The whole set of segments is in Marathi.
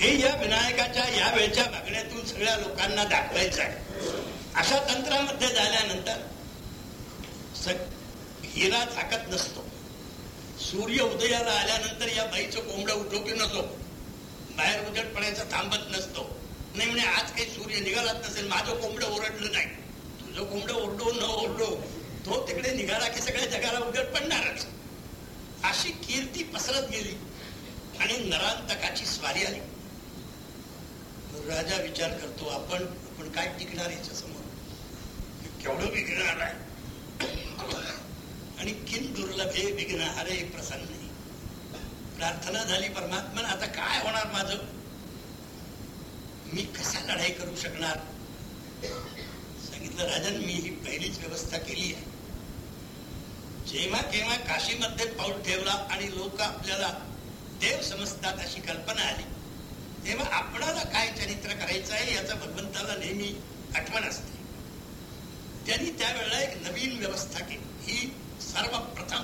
हे या विनायकाच्या या वेळच्या मागण्यातून सगळ्या लोकांना दाखवायचं आहे. अशा तंत्रामध्ये झाल्यानंतर हिरा थाकत नसतो. सूर्य उदयाला आल्यानंतर या बाईचं कोंबडं उठो की नसो. बाहेर उजड पडायचा थांबत नसतो. नाही म्हणे आज काही सूर्य निघालाच नसेल माझं कोंबडं ओरडलं नाही. तुझं कोंबडं ओरडो न ओरडो तो तिकडे निघाला की सगळ्या जगाला उजड पडणारच. अशी कीर्ती पसरत गेली आणि नरांतकाची स्वारी आली. राजा विचार करतो आपण आपण काय टिकणार याच्या समोर केवढं विघणार आहे? आणि किन दुर्लभ दुर्लभे विघ्न प्रसंग प्रसन्न प्रार्थना झाली परमात्मा आता काय होणार माझ? मी कसा लढाई करू शकणार? सांगितलं राजन मी ही पहिलीच व्यवस्था केली आहे. जेव्हा केव्हा काशीमध्ये पाऊल ठेवला आणि लोक आपल्याला देव समजतात अशी कल्पना आली तेव्हा आपणाला काय चरित्र करायचं आहे याचा भगवंताला नेहमी आठवण असते. त्यांनी त्यावेळेला एक नवीन व्यवस्था केली. ही सर्वप्रथम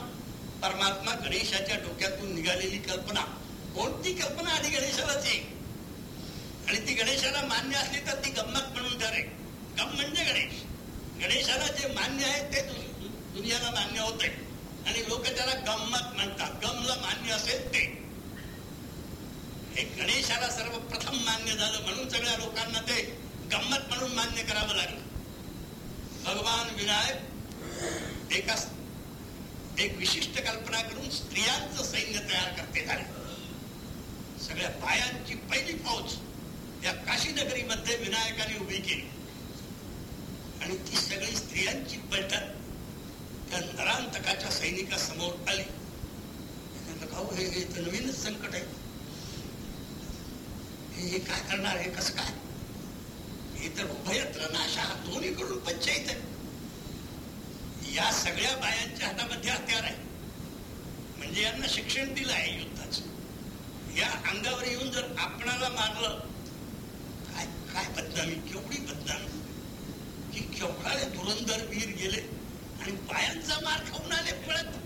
परमात्मा गणेशाच्या डोक्यातून निघालेली कल्पना. कोणती कल्पना? आधी गणेशालाच येईल आणि ती गणेशाला मान्य असली तर ती गंमत म्हणून ठरेल. गम म्हणजे गणेश. गणेशाला जे मान्य आहे ते दुनियाला मान्य होते आणि लोक त्याला गंमत म्हणतात गमला मान्य असेल ते हे गणेशाला सर्वप्रथम मान्य झालं म्हणून सगळ्या लोकांना ते गंमत म्हणून मान्य करावं लागलं. भगवान विनायक एका एक विशिष्ट कल्पना करून स्त्रियांचं सैन्य तयार करते झाले. सगळ्या बायांची पहिली फौज या काशी नगरीमध्ये विनायकाने उभी केली. आणि ती सगळी स्त्रियांची बैठक त्या नरांतकाच्या सैनिकासमोर आली. हे हे नवीनच संकट आहे. हे काय करणार हे कसं काय? हे तर उभयत्र नाशा दोन्हीकडून पंचायत आहे. या सगळ्या बायांच्या हातामध्ये हत्यार आहे. म्हणजे यांना शिक्षण दिलं आहे युद्धाच. या अंगावर येऊन जर आपणाला मारलं काय काय बदनामी? केवढी बदनामी? की केवढाले धुरंधर वीर गेले आणि बायांचा मार खाऊन आले पळत.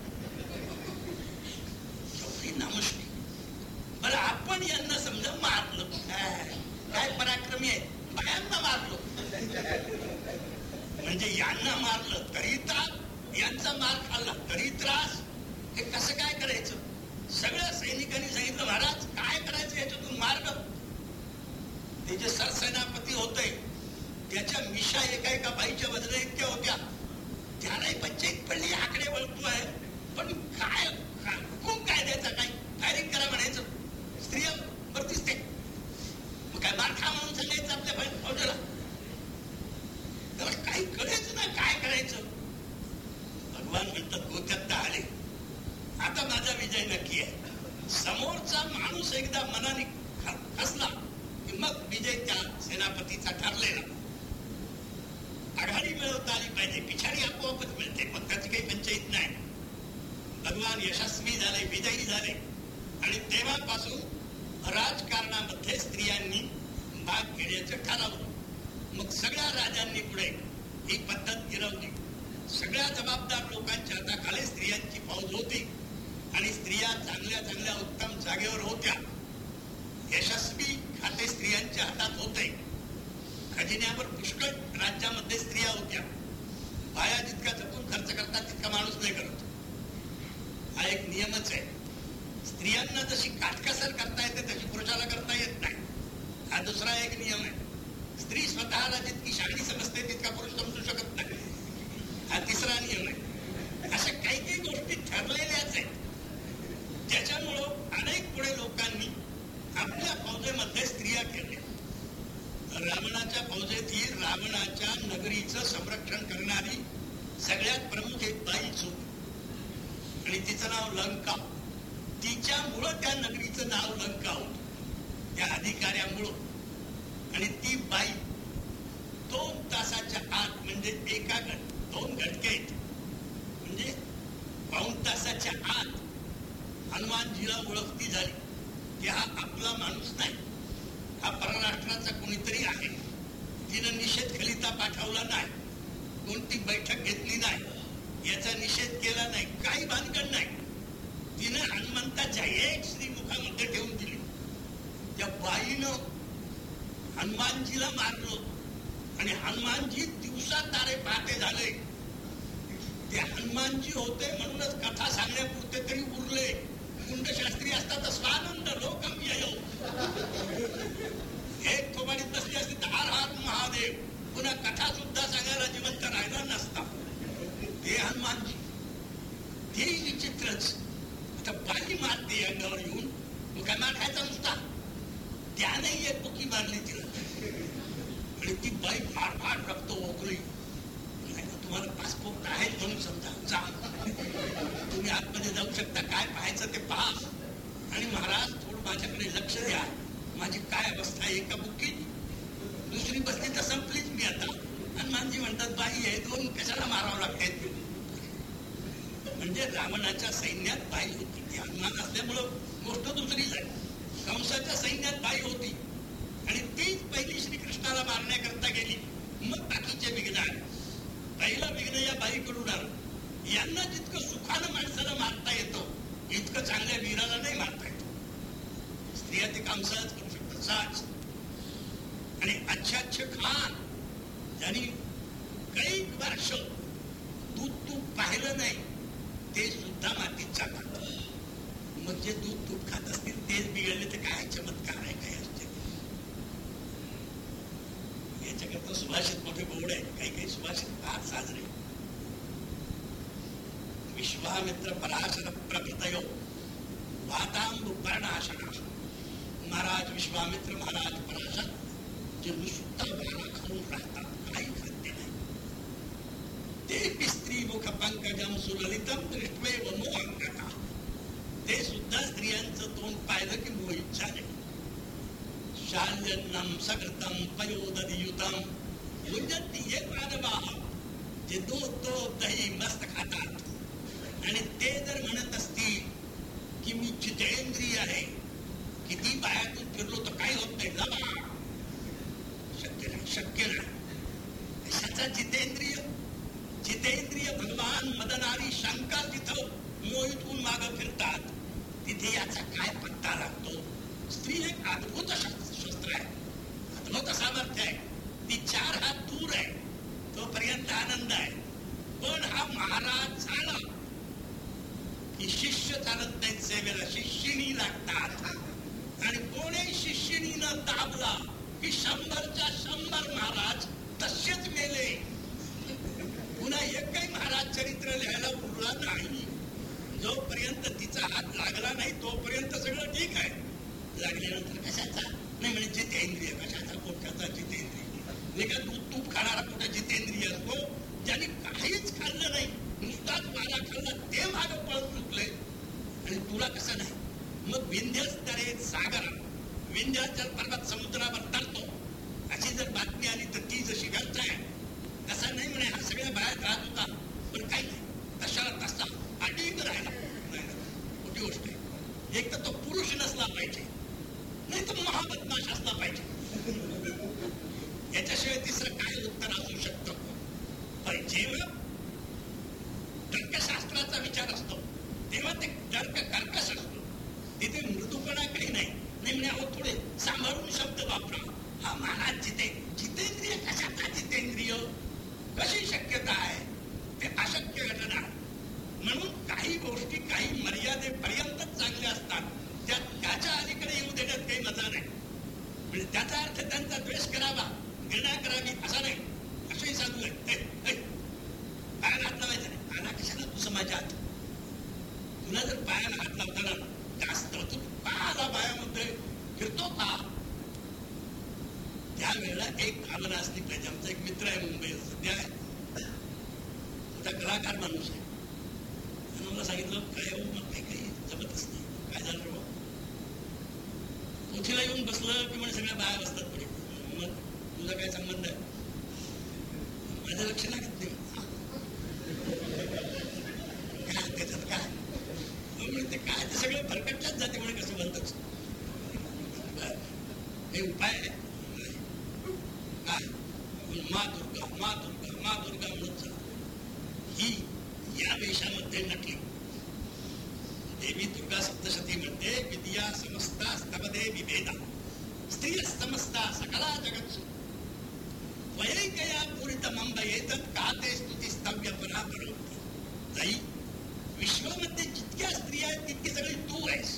केवढी नामुष्की. बरं आपण यांना समजा मारलं. काय पराक्रमी आहे? बायांना मारलो. म्हणजे यांना मारलं तरी ताप यांचा मार खाल्ला तरी त्रास. हे कसं काय करायचं? सगळ्या सैनिकांनी सांगितलं महाराज काय करायचं याच्यातून मार्ग? ते जे सरसेनापती होते त्याच्या मिशा एका एका बाईच्या बदले इतक्या होत्या? त्यालाही पंचायत पडली आकडे वळतो आहे. पण काय हुकूम काय द्यायचा काय फायरिंग करा म्हणायचं स्त्रिया बरतीच ते मग काय मार खा म्हणून सांगायचं आपल्या फौजेला त्याला काही कळायचं ना काय करायचं भगवान म्हणतात गोत्यात आले आता माझा विजय नक्की आहे. समोरचा माणूस एकदा मनाने असला की मग विजय त्या सेनापतीचा ठरलेला. आघाडी मिळवता आली पाहिजे पिछाडी आपोआपच मिळते पण त्याची काही पंचायत नाही. भगवान यशस्वी झाले विजयी झाले. आणि तेव्हापासून राजकारणामध्ये स्त्रियांनी भाग घेण्याचं ठरवलं. मग सगळ्या राजांनी पुढे ही पद्धत गिरवली. सगळ्या जबाबदार लोकांच्या हाताखाली स्त्रियांची फौज होती. आणि स्त्रिया चांगल्या चांगल्या उत्तम जागेवर होत्या. यशस्वी खाते स्त्रियांच्या हातात होते. खजिन्यावर पुष्कळ राज्यामध्ये स्त्रिया होत्या. बाया जितका जपून खर्च करतात तितका माणूस नाही करत. हा एक नियमच आहे. स्त्रियांना जशी काटकसर करता येते तशी पुरुषाला करता येत नाही. हा दुसरा एक नियम आहे. स्त्री स्वतःला जितकी शाळी समजते तितका पुरुष समजू शकत नाही. हा तिसरा नियम आहे. अशा काही काही गोष्टी ठरलेल्याच आहेत. त्याच्यामुळं अनेक पुढे लोकांनी आपल्या फौजेमध्ये स्त्रिया केल्या. रावणाच्या फौजेत ही रावणाच्या नगरीचं संरक्षण करणारी सगळ्यात प्रमुख एक बाई चूक. आणि तिचं नाव लंका. तिच्यामुळं त्या नगरीचं नाव लंका होत. त्या अधिकाऱ्यामुळं. येत स्त्रिया ते काम सहज करू शकतात सहज आणि अच्छे अच्छे खान ज्यांनी काही वर्ष दूध तूप पाहिलं नाही ते सुद्धा मातीत जातात मग जे दूध तूप खात असतील तेच बिघडले तर काय चमत्कार आहे काय असते याच्याकरता सुभाषित मोठे गोड आहे काही काही सुभाषित फार साजरे विश्वामित्र पराशर प्रकृतयो वातांब पर्णाशना महाराज विश्वामित्र महाराज पराशर जे नुसता वारा खाऊन राहतात काही खाद्य नाही ते स्त्री मुख पंकजम सुललितम दृष्टवे व मोहंकटा ते सुद्धा स्त्रियांचं तोंड पाहिलं की मोहित झाले शाल्यन्नम सकृतम पयोदधियुतम युजती हे मानवाह जे दूध तो दही मस्त खातात आणि ते जर म्हणत असतील की मी जितेंद्रिय आहे किती बायातून फिरलो तर काही होत नाही ना शक्य नाही शक्य नाही कशाचा जितेंद्रिय जितेंद्रिय भगवान मदनारी शंका जिथं मोहित होऊन माग फिरतात तिथे याचा काय पत्ता लागतो स्त्री एक अद्भुत शस्त्र आहे अद्भुत सामर्थ्य आहे ती चार हात दूर आहे तोपर्यंत आनंद आहे पण हा महाराज झाला. की शिष्य चालत नाहीत सेवेला शिष्यणी लागतात. आणि कोणी शिष्यणीनं दाबला की शंभरच्या शंभर महाराज तसेच मेले. पुन्हा एकही महाराज चरित्र लिहायला उरला नाही. जोपर्यंत तिचा हात लागला नाही तोपर्यंत सगळं ठीक आहे. लागल्यानंतर कशाचा? नाही म्हणजे जितेंद्रिय. कशाचा? पोटाचा जितेंद्रिय. नाही का? दूध तूप खाणारा कुठे जितेंद्रिय असतो? ज्याने काहीच खाल्लं नाही नुसताच वारा खाल्ला ते माग पळून चुकले आणि तुला कसं नाही? मग विंध्यस्तरे सागर विंध्याचल पर्वत समुद्रावर तरतो अशी जर बातमी आली तर ती जशी घरच आहे. तसा नाही म्हणे हा सगळ्या बाहेर राहत होता. पण काही नाही. तशाला तसा. अडीक राहिला. मोठी गोष्ट आहे. एक तर तो पुरुष नसला पाहिजे. नाही तर महाबदमाश असला पाहिजे. याच्याशिवाय तिसरं काय उत्तर असू पण जेव्हा तर्कशास्त्राचा विचार असतो तेव्हा ते तर्क कर्कश असतो. तिथे मृदूपणा काही नाही. नाही म्हणे अहो थोडे सांभाळून शब्द वापरा. हा महाराज जिथे जितेंद्रिय कशाचा जितेंद्रिय? कशी शक्यता आहे? ते अशक्य घटना म्हणून काही गोष्टी काही मर्यादेपर्यंतच चांगल्या असतात. त्या त्याच्या अलीकडे येऊ देण्यात काही मजा नाही. म्हणजे त्याचा अर्थ त्यांचा द्वेष करावा घृणा करावी असा नाही. असंही साधू आहे. पायाला हात लावायचा नाही. पायाला कशाला तू समाजात? तुला जर पायाला हात लावताना जास्त तू पायाला पायामध्ये फिरतो का? त्यावेळेला एक भावना असली पाहिजे. आमचा एक मित्र आहे मुंबई सध्या आहे. कलाकार माणूस आहे. म्हणून मला सांगितलं काय येऊ मग काही काही जमतच नाही. काय झालं रे पोथीला येऊन बसलं की म्हणजे सगळ्या बाया बसतात पुढे. मग तुझा काय संबंध आहे? माझं लक्ष लागत नाही काय त्याच्यात काय म्हणजे ते काय ते सगळं भरकटल्याच जाते म्हणे कसं म्हणतच हे उपाय आहे काय मा दुर्गा मा दुर्गा मा दुर्गा म्हणत जा ही या वेशामध्ये नटली देवी दुर्गा सप्तशती म्हणते विद्या समस्ता स्तवदे विभेदा स्त्रिय समजता सकला जगत्सु वयैकया पूरित मंब येतत का ते स्तुती स्तव्य परापरोक्ती ताई विश्वामध्ये जितक्या स्त्रिया आहेत तितकी सगळी तू आहेस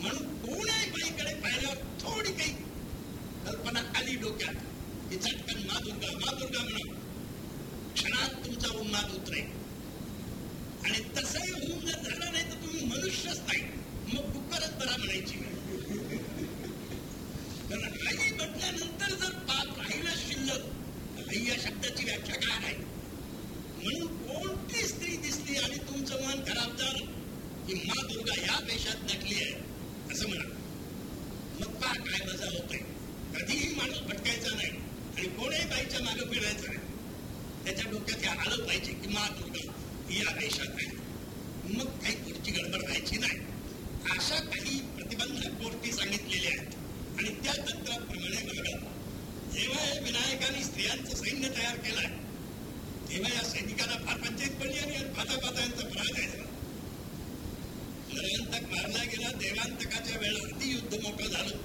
म्हणून कोणाही बाईकडे पाहिल्यावर थोडी काही कल्पना आली डोक्यात की चटकन मा दुर्गा मा दुर्गा म्हणा क्षणात तुमचा उन्माद उतरेल आणि तसंही होऊन जर झालं नाही तर तुम्ही मनुष्यच नाही मग डुक्करच बरा म्हणायची कारण आई म्हटल्यानंतर जर पाप राहिलं शिल्लक आई या शब्दाची व्याख्या काय आहे म्हणून कोणती स्त्री दिसली आणि तुमचं मन खराब झालं की या पेशात नटली आहे असं म्हणा. मग पा काय मजा होतोय कधीही माणूस भटकायचा नाही आणि कोणीही बाईच्या मागे फिरायचं नाही. त्याच्या डोक्यात हे आलं पाहिजे की मा दुर्गा ही या वेशात आहे. मग काही पुढची गडबड व्हायची नाही. अशा काही प्रतिबंधक गोष्टी सांगितलेल्या आहेत. आणि त्या तंत्राप्रमाणे बघा जेव्हा या विनायकाने स्त्रियांचं सैन्य तयार केलंय तेव्हा या सैनिकांना फार पंचायत पडली आणि पाता पाता यांचा पराजय झाला. नरांतक मारला गेला देवांतकाच्या वेळेला अति युद्ध मोठं झालं.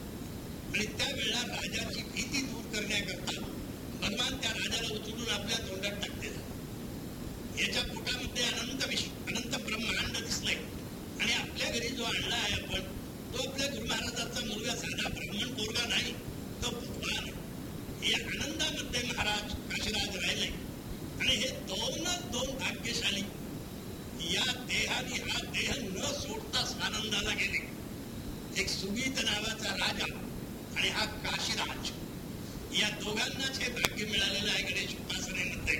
आणि त्या वेळेला राजाची भीती दूर करण्याकरता भगवान त्या राजाला उचलून आपल्या तोंडात टाकते. याच्या पोटामध्ये अनंत विश्व अनंत ब्रह्मांड दिसलंय. आणि आपल्या घरी जो आणला आहे आपण तो आपल्या गुरु महाराजांचा मुलगा साधा ब्राह्मण पोरगा नाही तो भगवान या आनंदामध्ये महाराज काशीराज राहिले आणि हे दोनच दोन भाग्यशाली या देहाने हा देह न सोडताच आनंदाला गेले. एक सुगीत नावाचा राजा आणि हा काशीराज. या दोघांनाच हे भाग्य मिळालेलं आहे गणेश उपासनेमध्ये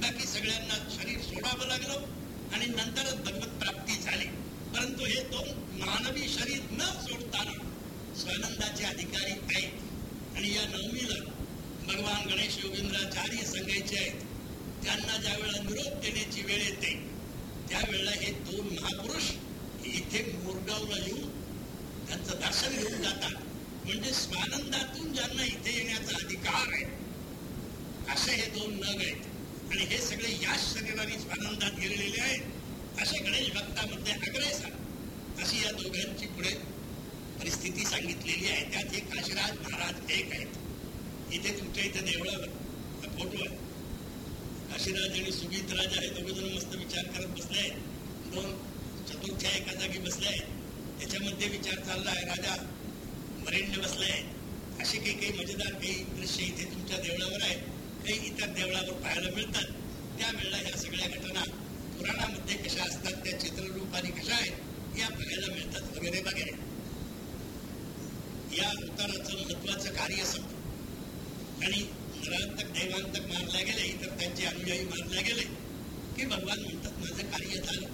बाकी सगळ्यांना शरीर सोडावं लागलं आणि नंतरच भगवत प्राप्ती झाली. परंतु हे दोन मानवी शरीर न सोडताना स्वानंदाचे अधिकारी आहेत. आणि या नवमीला भगवान गणेश योगेंद्राचार्य सांगायचे आहेत. त्यांना ज्या वेळेला निरोप देण्याची वेळ येते त्यावेळेला हे दोन महापुरुष इथे मोरगावला येऊन त्यांचं दर्शन घेऊन जातात. म्हणजे स्वानंदातून ज्यांना इथे येण्याचा अधिकार आहे असे हे दोन नग आहेत. आणि हे सगळे याच शरीराने स्वानंदात गेलेले आहेत. असे गणेश भक्तामध्ये अग्रेसर अशी या दोघांची पुढे परिस्थिती सांगितलेली आहे. त्यात हे काशीराज महाराज एक आहेत. इथे तुमच्या इथे देवळावर फोटो आहे काशीराज आणि सुगीत राजा हे दोघे जण मस्त विचार करत बसले आहेत दोन चतुर्थ्या एका जागी बसले आहेत त्याच्यामध्ये विचार चालला आहे राजा वरेण्य बसले आहेत असे काही काही मजेदार काही दृश्य इथे तुमच्या देवळावर आहेत. काही इतर देवळावर पाहायला मिळतात. त्यावेळेला ह्या सगळ्या घटना पुराणामध्ये कशा असतात त्या चित्ररूपाने कशा आहेत या बघायला मिळतात वगैरे वगैरे. या उताराचं महत्वाचं कार्य संपलं. आणि नरांतक दैवांतक मारल्या गेले इतर त्यांचे अनुयायी मारल्या गेले की भगवान म्हणतात माझं कार्य झालं.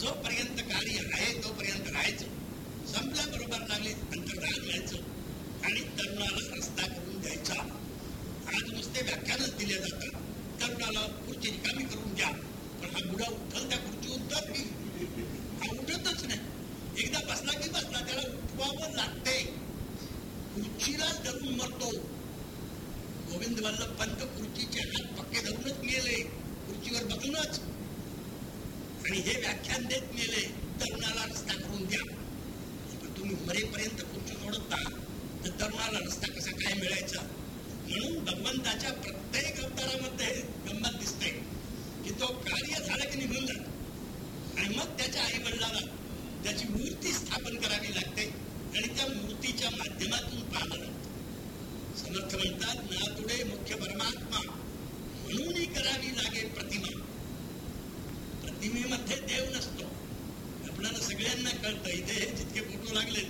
जोपर्यंत कार्य आहे तोपर्यंत राहायचं. संपल्याबरोबर लागले अंतर्धान व्हायचं. आणि तरुणाला रस्ता करून द्यायचा. आज नुसते व्याख्यानच दिले जातात. तरुणाला खुर्ची रिकामी करून द्या. पण हा बुडा उठल त्या खुर्चीवर तर की हा उठतच नाही. एकदा बसला की बसला त्याला उठवावं लागते खुर्चीला धरून मरतो. गोविंद वल्लभ पंत खुर्चीचे हात पक्के धरूनच मेले खुर्चीवर बसूनच आणि हे व्याख्यान देत मेले तरुणाला रस्ता करून द्या. तुम्ही मरेपर्यंत खुर्ची सोडत तर तरुणाला रस्ता कसा काय मिळायचा? म्हणून भगवंताच्या प्रत्येक अवतारामध्ये गंमत दिसते की तो कार्य झालं की निघून जातो. आणि मग त्याच्या आई वडिलाला त्याची मूर्ती स्थापन करावी लागते आणि त्या मूर्तीच्या माध्यमातून पाहावं लागतं. समर्थ म्हणतात नातुडे मुख्य परमात्मा. म्हणूनही करावी लागे प्रतिमा. प्रतिमेमध्ये देव नसतो. आपल्याला सगळ्यांना कळतं इथे जितके फोटो लागले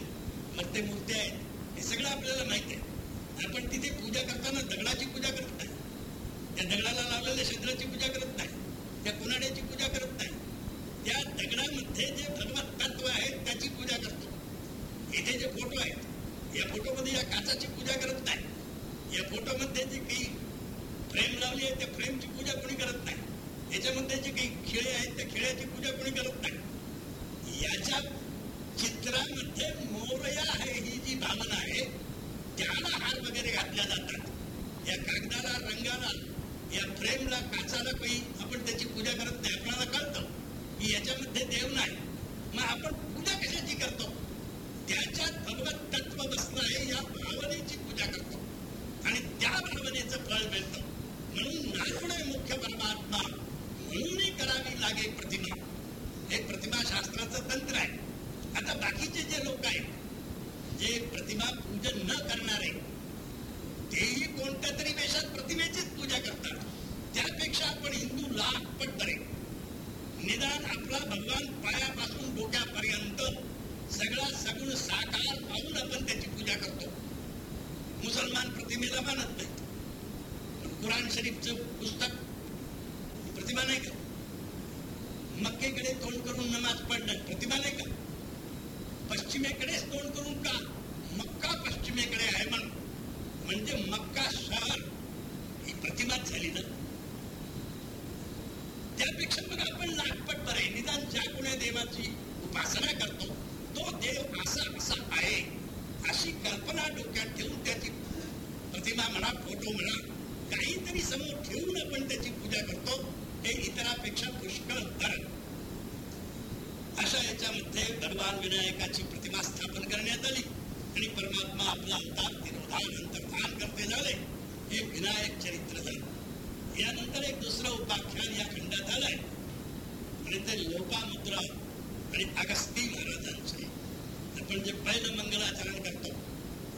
मग ते मूर्ती आहेत हे सगळं आपल्याला माहिती आहे. आपण तिथे पूजा करताना दगडाची पूजा करत नाही. त्या दगडाला लावलेल्या शंद्राची पूजा करत नाही. त्या कुनाड्याची पूजा करत नाही. त्या दगडामध्ये जे भगवत तत्व आहेत त्याची पूजा करतो. इथे जे फोटो आहेत या फोटोमध्ये या काचाची पूजा करत नाही. या फोटोमध्ये जे काही फ्रेम लावली आहे त्या फ्रेमची पूजा कोणी करत नाही. याच्यामध्ये जे काही खेळे आहेत त्या खेळाची पूजा कोणी करत नाही. याच्या चित्रामध्ये मोरया आहे ही जी भावना आहे त्याला हार वगैरे घातल्या जातात. या कागदाला रंगाला या फ्रेमला काचाला काही आपण त्याची पूजा करत नाही. आपल्याला कळतं की याच्यामध्ये देव नाही. मग आपण पूजा कशाची करतो? त्याच्यात भगवत तत्व बसलं आहे या भावनेची पूजा करतो. आणि त्या भावनेचं फळ मिळतं. म्हणून नाचणे मुख्य परमात्मा म्हणूनही करावी लागे प्रतिमा. हे प्रतिमा शास्त्राचं तंत्र आहे. आता बाकीचे जे लोक आहेत जे प्रतिमा पूजन न करणारे तेही कोणत्या तरी वेशात प्रतिमेचीच पूजा करतात. त्यापेक्षा आपण हिंदू लाख पट बरे निदान आपला भगवान पायापासून डोक्यापर्यंत सगळा सगुण साकार पाहून आपण त्याची पूजा करतो. प्रतिमेला मानत नाही. पण कुराण शरीफचं पुस्तक प्रतिमा नाही का? मक्केकडे तोंड करून नमाज पडणं प्रतिमा नाही का? पश्चिमेकडेच तोंड करून का? मक्का पश्चिमेकडे आहे म्हण म्हणजे मक्का शहर ही प्रतिमाच झाली ना. त्यापेक्षा मग आपण लाटपट बरे निदान ज्या कोण्या देवाची उपासना करतो तो देव असा असा आहे अशी कल्पना डोक्यात ठेवून त्याची प्रतिमा म्हणा फोटो म्हणा काहीतरी समोर ठेवून आपण त्याची पूजा करतो हे इतरापेक्षा पुष्कळ तर अशा याच्यामध्ये भगवान विनायकाची प्रतिमा स्थापन करण्यात आली आणि परमात्मा आपला अवतार तिरोधान अंतर्धान करते झाले. हे विनायक चरित्र झालं. यानंतर एक दुसरं उपाख्यान या खंडात आलंय. आणि ते लोपामुद्रा आणि अगस्ती महाराजांचे आपण जे पहिलं मंगलाचरण करतो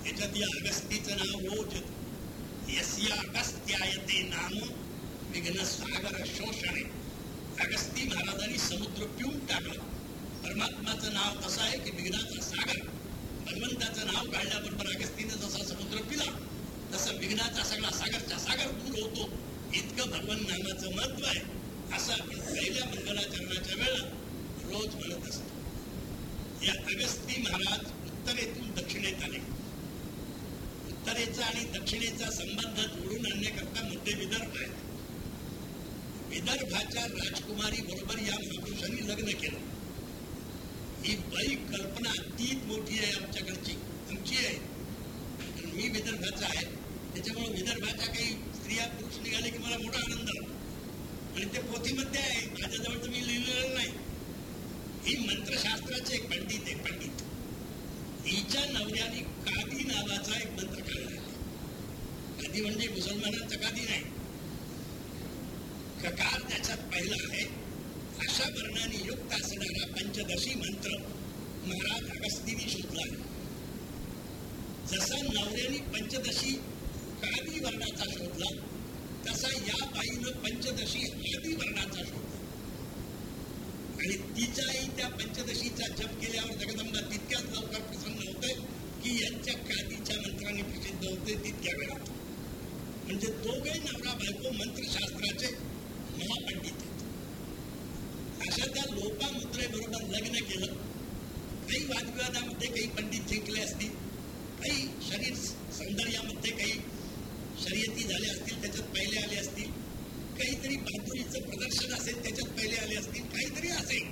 याच्यात या अगस्तीचं नाव रोज यस्या अगस्त्यायते नाम विघ्न सागर शोषणे. अगस्ती महाराजांनी समुद्र पिऊन टाकलं. परमात्माचं नाव कसं आहे की विघ्नाचा सागर. भगवंताचं नाव काढल्याबरोबर अगस्तीने जसा समुद्र पिला तसं विघ्नाचा सगळा सागरचा सागर दूर होतो. इतकं भगवन नामाचं महत्त्व आहे. असं आपण पहिल्या मंगलाचरणाच्या वेळा रोज म्हणत असतो. या अगस्ती महाराज उत्तरेतून दक्षिणेत आले. उत्तरेचा आणि दक्षिणेचा संबंध जोडून आणण्याकरता मध्य विदर्भ आहे विदर्भाच्या राजकुमारी बरोबर या महापुरुषांनी लग्न केलं. ही बाई कल्पना अतीत मोठी आहे आमच्याकडची. आमची आहे. पण मी विदर्भाचा आहे. त्याच्यामुळे विदर्भाच्या काही स्त्रिया पुरुष निघाले की मला मोठा आनंद आणि ते पोथीमध्ये आहे. माझ्याजवळ तर मी लिहिलेलं नाही. ही मंत्रशास्त्राचे एक पंडित आहे पंडित. हिच्या नवऱ्याने कादी नावाचा एक मंत्र काढला कादी म्हणजे मुसलमानांचा कादी नाही. ककार त्याच्यात पहिला आहे. अशा वर्णाने युक्त असणारा पंचदशी मंत्र महाराज अगस्तीने शोधला जसा नवऱ्याने पंचदशी कादी वर्णाचा शोधला तसा या बाईनं पंचदशी आदी वर्णाचा शोधला. आणि तिच्याही त्या पंचदशीचा जप केल्यावर जगदंबा तितक्याच लवकर प्रसन्न होते की यांच्या कादीच्या मंत्राने प्रसिद्ध होते तितक्या वेळात. म्हणजे दोघे नवरा बायको मंत्रशास्त्राचे महापंडित आहेत. अशा त्या लोपामुद्रेबरोबर लग्न केलं. काही वादविवादामध्ये काही पंडित जिंकले असतील. काही शरीर सौंदर्यामध्ये काही शर्यती झाल्या असतील त्याच्यात पहिले आले असतील. काहीतरी बहादुरीचं प्रदर्शन असेल त्याच्यात पहिले आले असतील काहीतरी असेल.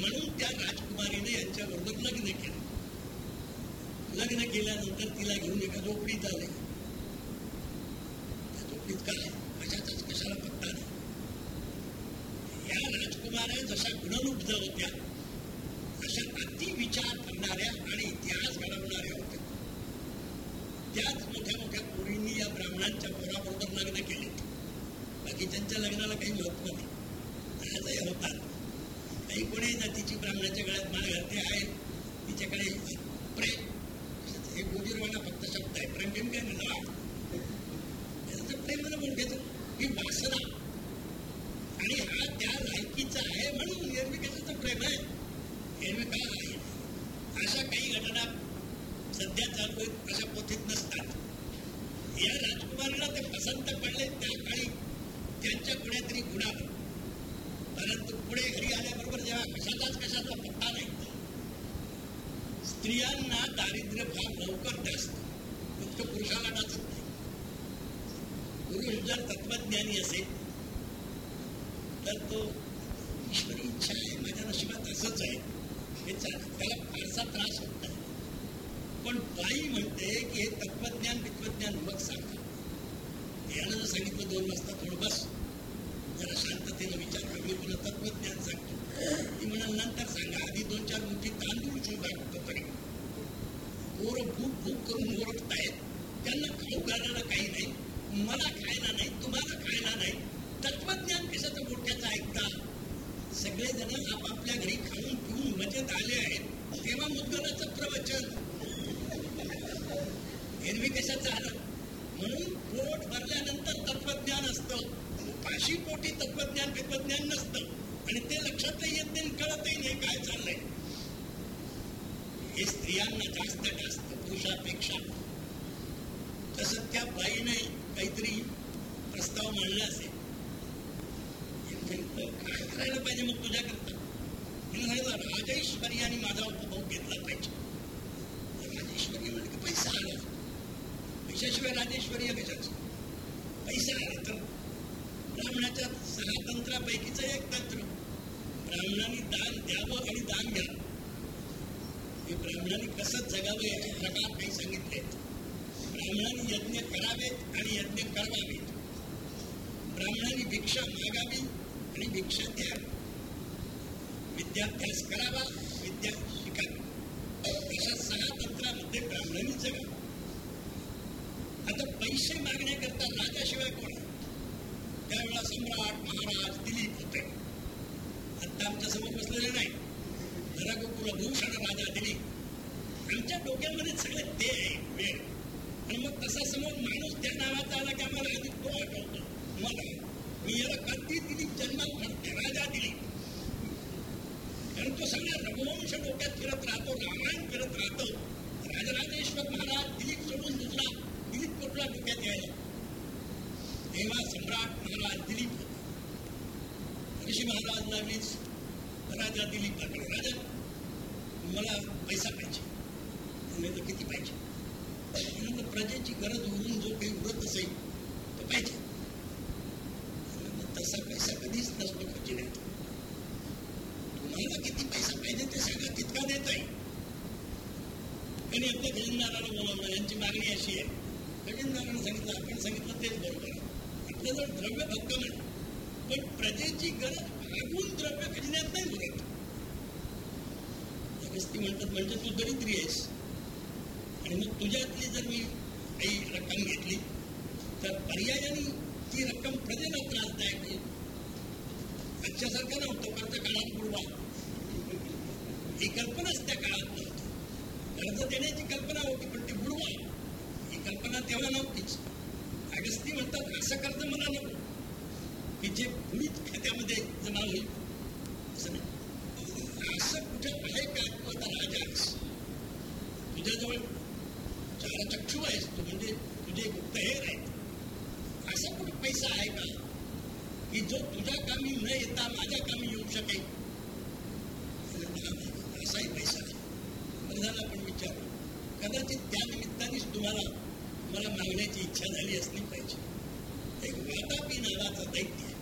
म्हणून त्या राजकुमारीने यांच्याबरोबर लग्न केलं. लग्न केल्यानंतर तिला घेऊन एका झोपडीत आले. त्या झोपडीत काय? कशाचाच कशाला पत्ता नाही. या राजकुमाऱ्या जशा गुणलुब्ध होत्या अशा अति विचार करणाऱ्या आणि इतिहास घडवणाऱ्या होत्या. त्याच मोठ्या मोठ्या पोरींनी या ब्राह्मणांच्या पोराबरोबर लग्न केले बाकी त्यांच्या लग्नाला काही महत्त्व नाही आजही होतात. काही कोणी जातीची ब्राह्मणाच्या गळ्यात माळ घालते आहेत तिच्याकडे प्रेम हे गोजीरवाणा फक्त शब्द आहे प्रेम बिम काय म्हणा त्याचं प्रेमाला म्हणून घ्यायचं ही वासना आणि हा त्या लायकीचा आहे म्हणून एरवी कशाचं प्रेम आहे एरवी काय आहे अशा काही घटना सध्या चालू आहेत अशा पोथीत नसतात या राजकुमारीला ते पसंत पडले त्या काळी त्यांच्या कुणीतरी गुणावर परंतु पुढे घरी आल्याबरोबर जेव्हा कशाचाच कशाचा पत्ता नाही स्त्रियांना दारिद्र्य फार लवकर जास्त इतकं पुरुषाला नाचत नाही पुरुष जर तत्वज्ञानी असेल तर तो ईश्वरी इच्छा आहे माझ्या नशिबात असंच आहे हे चालत त्याला फारसा त्रास होत नाही पण बाई म्हणते की हे तत्वज्ञान वित्वज्ञान मग सांगा यानं जर सांगितलं दोन वाजता थोडं बस जरा शांततेनं विचार कर मी तुला तत्वज्ञान सांगतो ती म्हणाल नंतर सांगा आधी दोन चार मुठी तांदूळ शोधा कुठं तरी करून ओरडतायत त्यांना खाऊ घालायला काही नाही मला खायला नाही तुम्हाला खायला नाही तत्वज्ञान कशाचं मोठ्याचं ऐकता सगळेजण आपापल्या घरी खाऊन पिऊन मजेत आले आहेत. तेव्हा मुद्गलाचं प्रवचन. एरवी कशाचं आलं? म्हणून पोट भरल्यानंतर तत्वज्ञान असतं. पाशी पोटी तत्वज्ञान तत्वज्ञान नसतं. आणि ते लक्षातही येत नाही कळतही नाही काय चाललंय. हे स्त्रियांना जास्त जास्त पुरुषापेक्षा तसं त्या बाईने काहीतरी प्रस्ताव मांडला असेल. काय करायला पाहिजे मग तुझ्या करता राजेश्वरी आणि माझा उपभोग घेतला पाहिजे. राजेश्वरी म्हणजे पैसा आला. पैशाशिवाय राजेश्वरी कशाच पैसा आला तर ब्राह्मणाच्या सहा तंत्रापैकीच एक तंत्र. ब्राह्मणाने दान द्यावं आणि दान घ्यावं. हे ब्राह्मणाने कसं जगावं याचे प्रकार काही सांगितले. ब्राह्मणाने यज्ञ करावेत आणि यज्ञ करावेत ब्राह्मणाने भिक्षा मागावी आणि भिक्षा द्यावी. विद्याभ्यास करावा विद्या शिकावी. अशा सहा तंत्रामध्ये ब्राह्मणाने जगावं. आता पैसे मागण्याकरता राजाशिवाय कोण त्यावेळेला सम्राट महाराज दिलीप होते. आता आमच्यासमोर बसलेले नाही कुलभूषण राजा दिली. आमच्या डोक्यामध्ये सगळे ते आहे वेळ आणि मग तसा समोर माणूस त्या नावाचा आला की आम्हाला आधी तो आठवतो. मला मी याला कधी दिली जन्मात म्हणते राजा दिली. कारण तो सगळ्या रघुवंश डोक्यात फिरत राहतो रामायण फिरत राहतो. राजराजेश्वर महाराज दिलीप सोडून दुसरा दिलीप कुठला डोक्यात यायला? तेव्हा सम्राट महाराज दिलीप होता. ऋषी महाराज लागलीच. राजा दिलीप राजा मला पैसा पाहिजे. तर किती पाहिजे? प्रजेची गरज उरून जो काही उरत असेल तो पाहिजे. तसा पैसा कधीच नसतो खर्चिण्यात तुम्हाला किती पैसा पाहिजे ते सगळं तितका देत आहे. आणि आपल्या खजिनदाराला बोलावलं यांची मागणी अशी आहे. खजिनदाराने सांगितलं आपण सांगितलं तेच बरोबर आहे. आपल्याजवळ द्रव्य भक्कम आहे पण प्रजेची गरज भागून द्रव्य खजिन्यात नाही उरत. अगस्ती म्हणतात म्हणजे तू दरिद्री आहेस. आणि मग तुझ्यातली जर मी काही रक्कम घेतली तर पर्यायाने ती रक्कम प्रजेला त्रासदायक होईल. आजच्यासारखं नव्हतं कर्ज काळात बुडवा. ही कल्पनाच त्या काळात नव्हती. कर्ज देण्याची कल्पना होती पण ती बुडवा. ही कल्पना तेव्हा नव्हतीच. अगस्ती म्हणतात असं कर्ज मला नको. की जे बुडीत खात्यामध्ये जमा होईल असं नाही असं कुठं आहे का तू आता राजा आहेस तुझ्याजवळ चार चक्षु आहेस तू म्हणजे तुझे गुप्तहेर आहेत असा आहे का की जो तुझ्या कामी न येता माझ्या कामी येऊ शकेल. असाही पैसा आहे बरं आपण विचार. कदाचित त्या निमित्तानेच तुम्हाला मला मागण्याची इच्छा झाली असली पाहिजे. एक वातापी नावाचा दैत्य आहे.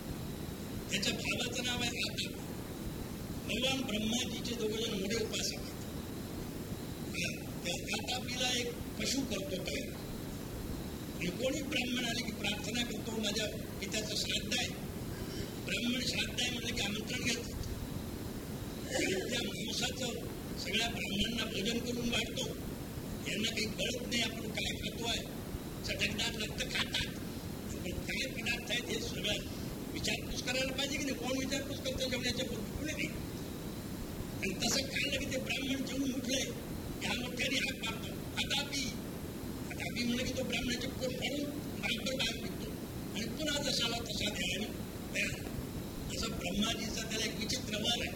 त्याच्या भावाचं नाव आहे आतापी भगवान ब्रह्माजीचे दोघं जण मोठे उपासक आहेत. त्या वातापीला एक पशु करतो तयार आणि कोणी ब्राह्मण आले की प्रार्थना करतो माझ्या पित्याचं श्राद्ध आहे. ब्राह्मण श्राद्ध आहे म्हणलं की आमंत्रण घेतो त्या मांसाचं सगळ्या ब्राह्मणांना भोजन करून वाढतो. यांना काही कळत नाही आपण काय खातो आहे चटकदार रक्त खातात. पण काय पदार्थ आहेत हे सगळं विचारपूस करायला पाहिजे की नाही? कोण विचारपूस करतो जेवण्याच्या पूर्वी कोणी नाही. आणि तसं खाल्लं की ते ब्राह्मण जेवून उठले. या मोठ्याने हात मारतो. आतापी आतापी म्हणलं की तो ब्राह्मणाचे पोट फाडून बरोबर बाहेर निघतो आणि पुन्हा जशाला तशा द्यायला तयार असं ब्रह्माजीचा त्याला एक विचित्र वार आहे.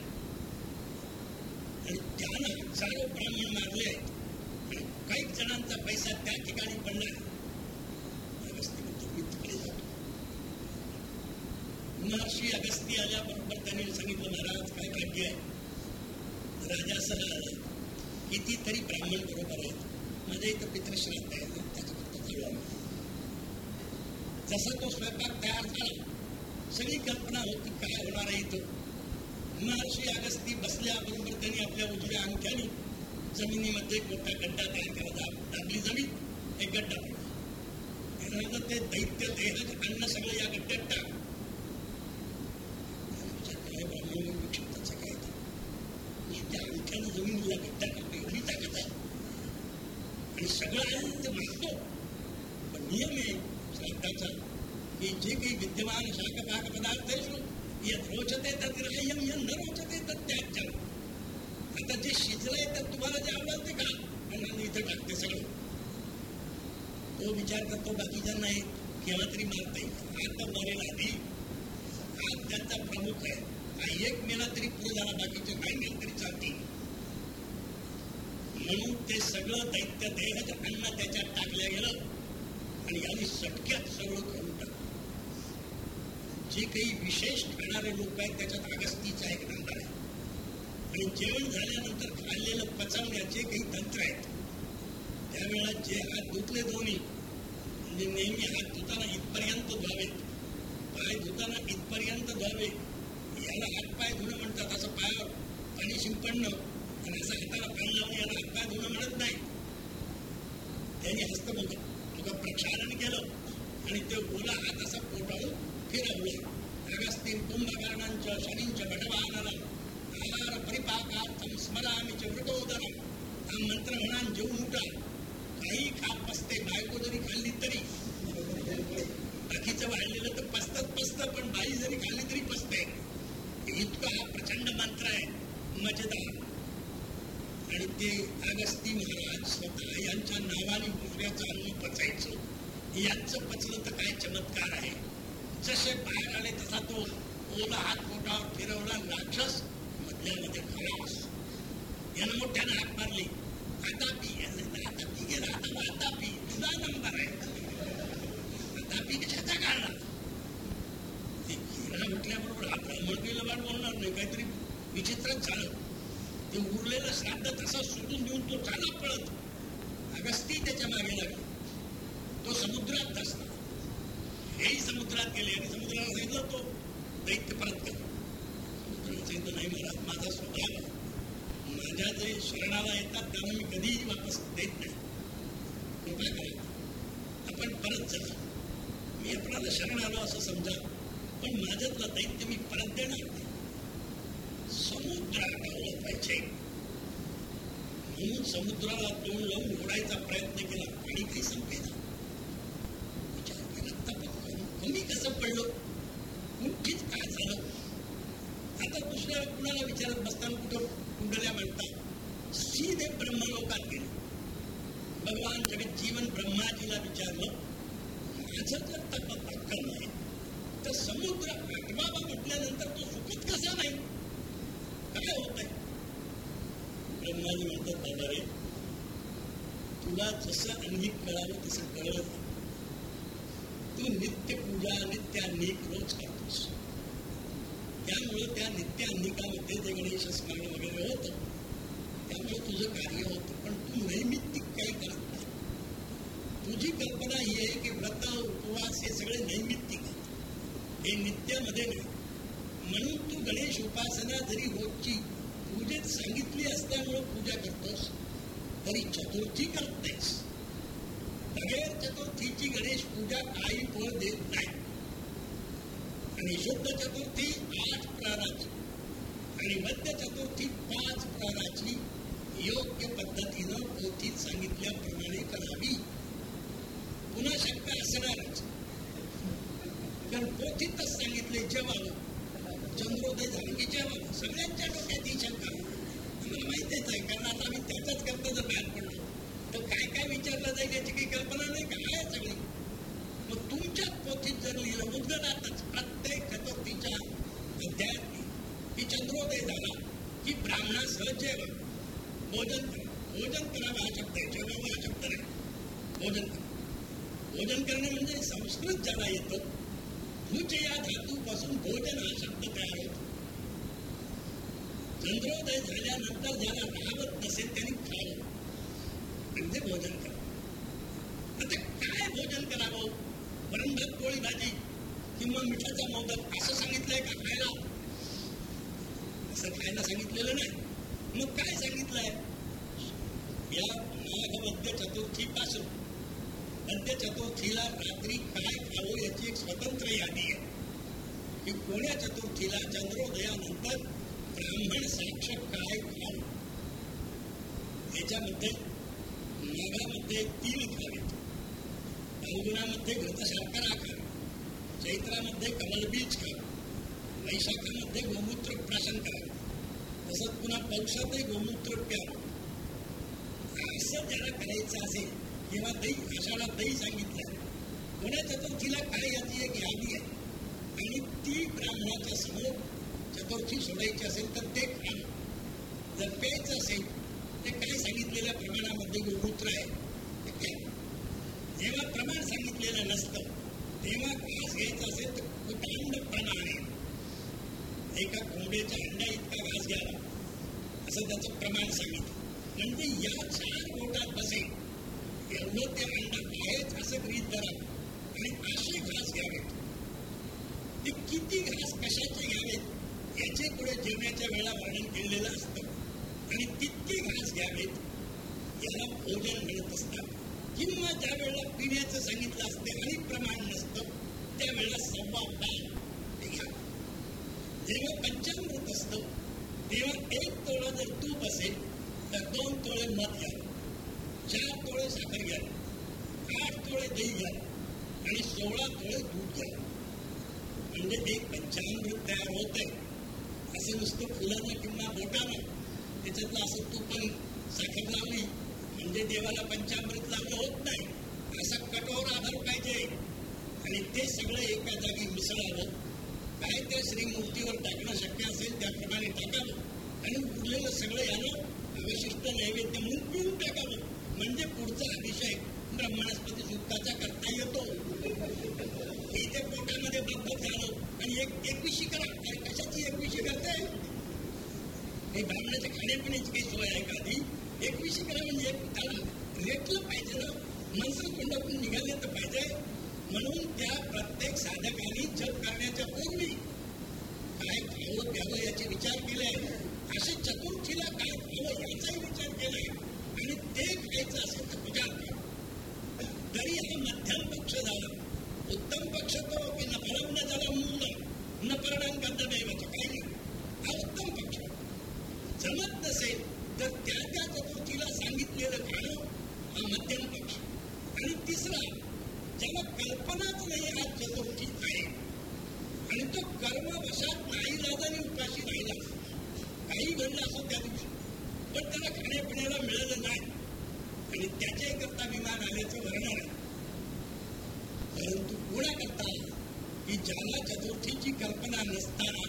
आणि त्यानं हजारो ब्राह्मण मारले आहेत. आणि काही जणांचा पैसा त्या ठिकाणी पडला अगस्ती तिकडे जातो. महर्षी अगस्ती आल्याबरोबर त्यांनी सांगितलं महाराज काय भाग्य आहे? राजा सला आला. कितीतरी ब्राह्मण बरोबर आहेत. माझ्या इथं पितृश्राद्ध आहे. जसा तो स्वयंपाक तयार झाला सगळी कल्पना होती काय होणार आहे इथं? महर्षी अगस्ती बसल्याबरोबर त्यांनी आपल्या उजव्या अंगठ्याने जमिनीमध्ये मोठा गड्डा तयार केला दाबली जमीन एक गड्डा पडला ते दैत्य देह अन्न सगळं या गड्ड्यात टाक काय ब्राह्मण विक्षिप्ताचं काय त्या अंगठ्यानं जमिनीला गड्डा टाकतो एवढी ताकद आहे आणि सगळं आहे ते मागतो पण नियम आहे श्राद्धाचा की जे काही विद्यमान शाक पाक पदार्थेषु यत रोचते तत् ग्राह्यम यन न रोचते तत् त्याज्यम आता जे शिजलंय तर तुम्हाला जे आवडेल ते का आणि इथं टाकते सगळं तो विचार करतो बाकीच्यांना एक केव्हा तरी मारता येईल आता मरेल आधी हा त्यांचा प्रमुख आहे हा एक मेला तरी पुढे झाला बाकीचे काही मेल तरी चालतील म्हणून ते सगळं दैत्य देहज अन्न त्याच्यात टाकलं गेलं आणि यांनी सटक्यात सगळं करून टाकलं जे काही विशेष खाणारे लोक आहेत त्याच्यात अगस्तीचा एक नंबर आहे. आणि जेवण झाल्यानंतर खाल्लेलं पचवण्याचे काही तंत्र आहेत. त्यावेळेला जे हात धुतले दोन्ही म्हणजे नेहमी हात धुताना इथपर्यंत धुवावेत पाय धुताना इथपर्यंत धुवावे याला हात पाय धुणं म्हणतात. असं पायावर पाणी शिंपडणं आणि असं हाताला पाणी लावून याला हात पाय धुणं म्हणत नाही त्यांनी हस्तमुख तुका प्रक्षालन केलं आणि ते ओला हात असा पोटाळून फिरवलं. अगस्तीन कुंभकर्णांच्या शनींच्या बटवानाला आहार परिपाकार्थम स्मरामीचे वृतोदरम हा मंत्र म्हणा जेवून उठा काही खात पसते बायको जरी खाल्ली तरी बाकीचं वाढलेलं तर पसतच पसतं पण बाई जरी खाल्ली तरी पसते इतका हा प्रचंड मंत्र आहे मजेदार आणि ते अगस्ती महाराज स्वतः यांच्या नावाने दुसऱ्याचं अन्न पचायचं यांचं पचलं तर काय चमत्कार आहे जसे बाहेर आले तसा तो ओला हात पोटावर फिरवला राक्षस मधल्यामध्ये खलास यानं मोठ्यानं हात मारली. आता पी आता पी गेला आता आता पी तुझा नंबर आहे. आता पी कशाचा काढला? ते हिरा म्हटल्याबरोबर हा ब्राह्मण गेलं वाट बोलणार नाही काहीतरी विचित्रच झालं ते उरलेलं श्राद्ध तसा सोडून देऊन तो चाला पळत. अगस्ती त्याच्यामागे लागला. तो समुद्रात असला हेही समुद्रात गेले आणि समुद्राला सांगितलं तो दैत्य परत गेला समुद्राला सांगितलं नाही महाराज माझा स्वभाव माझ्या जे शरणाला येतात त्यामुळे मी कधीही वापस देत नाही. कृपा करा. आपण परत चला. मी आपणाला शरण आलो असं समजा पण माझ्यातलं दैत्य मी परत देणार नाही. समुद्रात गावलं पाहिजे. म्हणून समुद्राला तोंड लावून ओढायचा प्रयत्न केला. पाणी काही संपेना मी कसं पडलं? कुठीच काय झालं? आता दुसऱ्या कुणाला विचारत बसताना कुठं कुंडल्या म्हणतात? सीधे ब्रह्मलोकात गेले. भगवान जगत जीवन ब्रह्माजीला विचारलं माझं जर तप नाही तर समुद्र आठवावा म्हटल्यानंतर तो सुखत कसा नाही? काय होत आहे ब्रह्माजी म्हणतात बाबा रे तुला जसं अन्निक कळावं तसं कळलं तू नित्य पूजा नित्य अनेक रोज करतोस. त्यामुळे त्या नित्य अनेकामध्ये ते गणेश स्मरण वगैरे होत त्यामुळे तुझं कार्य होतं पण तू नैमित्तिक काही करत नाही. तुझी कल्पना ही आहे की व्रत उपवास हे सगळे नैमित्तिक आहेत हे नित्यामध्ये नाही. म्हणून तू गणेश उपासना जरी रोजची पूजेत सांगितली असल्यामुळे पूजा करतोस तरी चतुर्थी करत नाहीस चतुर्थीची गणेश पूजा काही फळ देत नाही. आणि शुद्ध चतुर्थी आठ प्राणाची आणि मध्य चतुर्थी पाच प्राणाची योग्य पद्धतीनं पोथीत सांगितल्याप्रमाणे करावी. पुन्हा शंका असणारच. कारण पोथीतच सांगितले जेवावं. चंद्रोदय झालं की जेवावं. सगळ्यांच्या डोक्यात ही शंका. आम्हाला माहितीच आहे कारण आता आम्ही त्याच्याच करता जर बाहेर पडलो. तर काय काय विचारलं जाईल याची काही कल्पना नाही काय आहे सगळी. मग तुमच्या पोथीत जर लिहिलं उद्गलातच प्रत्येक चतुर्थीच्या अध्यायात की चंद्रोदय झाला की ब्राह्मणासह जेवण भोजन भोजन करावं हा शब्द आहे जेवावं हा शब्द नाही. भोजन भोजन करणे म्हणजे संस्कृत ज्याला येतं भूज या धातूपासून भोजन हा शब्द तयार होतो. चंद्रोदय झाल्यानंतर ज्याला राहत नसेल त्यांनी खावं. म्हणजे भोजन करा. आता काय भोजन करावं? वरण पोळी भाजी किंवा मिठाचा मोदक असं सांगितलंय का खायला? असं खायला सांगितलेलं नाही. मग काय सांगितलंय? या माघ मध्य चतुर्थी पासून मध्य चतुर्थीला रात्री काय खावं याची एक स्वतंत्र यादी आहे. की कोण्या चतुर्थीला चंद्रोदयानंतर ब्राह्मण साक्ष काय खावं? याच्यामध्ये माघामध्ये फाल्गुनामध्ये तीन खावेत फाल्गुनामध्ये घृतशर्करा चैत्रामध्ये कमलबीज खा वैशाखामध्ये गोमूत्र प्राशन करा. तसंच पुन्हा पौषातही गोमूत्र प्यावं असं ज्याला करायचं असेल किंवा दही आषाढा दही सांगितलं. पुण्या चतुर्थीला काय याची एक यादी आहे? आणि ती ब्राह्मणाच्या समोर चतुर्थी सोडायची असेल तर ते खाणं. जर प्यायचं असेल ते काय सांगितलेल्या प्रमाणामध्ये गुरुपुत्र आहे ते जेव्हा प्रमाण सांगितलेलं नसतं तेव्हा घास घ्यायचा असेल तर कुटांड प्रमाणे एका कोंबड्याच्या अंड्या इतका घास घ्यावा असं त्याचं प्रमाण सांगितलं. म्हणजे या चार बोटात बसेल एवढं ते अंडा आहेच असं गृहित धरा आणि असे घास घ्यावेत. ते किती घास कशाचे घ्यावेत याचे पुढे जेवण्याच्या वेळा वर्णन केलेलं असतं. आणि तितकी घास घ्यावीत? याला भोजन मिळत असतात किंवा ज्या वेळेला पिण्याचं सांगितलं असते आणि प्रमाण नसतं त्यावेळेला सव्वा पान घ्या. जेव्हा पंचामृत असतं तेव्हा एक तोळा जर तूप असेल तर दोन तोळे मध घ्या चार तोळे साखर घ्या आठ तोळे दही घ्या आणि सोळा तोळे दूध घ्या म्हणजे एक पंचामृत तयार होत आहे असं नुसतं फुलानं किंवा बोटानं त्याच्यातलं असं तू पण साखर लावली म्हणजे देवाला पंचामृत लावलं होत नाही. असा कठोर आधार पाहिजे. आणि ते सगळं एका जागी मिसळावं. काय ते श्रीमूर्तीवर टाकणं शक्य असेल त्याप्रमाणे टाकावं. आणि उरलेलं सगळं यानं अवशिष्ट नैवेद्य म्हणून पिऊन टाकावं. म्हणजे पुढचा अभिषेक ब्रह्मणस्पती सुखाचा करता येतो. इथे पोटामध्ये बंधक झालं. आणि एक एकविशी करा अरे कशाची एकविशी करते हे ब्राह्मणाच्या खाण्यापिण्याची काही सोय आहे का आधी? एकविशी करा म्हणजे त्याला रेटलं पाहिजे ना. मनसर कोंडातून निघाले तर पाहिजे. म्हणून त्या प्रत्येक साधकाने जप करण्याच्या पूर्वी काय खावं प्यावं याचे विचार केलाय. असे चतुर्थीला काय खावं याचाही विचार केलाय. आणि ते खायचं असेल तर विचार करा तरी हा मध्यम पक्ष झाला उत्तम पक्ष तो की न फलम न झाला मूल न परिणाम गंधदैवाचं काही नाही हा उत्तम पक्ष जमत नसेल तर त्या त्या चतुर्थीला सांगितलेलं खाणं हा मध्यम पक्ष आणि तिसरा ज्याला कल्पनाच नाही हा चतुर्थी आहे आणि तो कर्मवशात नाही राजाने उपाशी राहिला काही घडलं असं त्या दिवशी पण त्याला खाण्यापिण्याला मिळालं नाही आणि त्याच्याही करता विमान आल्याचं वर्णन आहे परंतु कोणाकरता की ज्याला चतुर्थीची कल्पना नसताना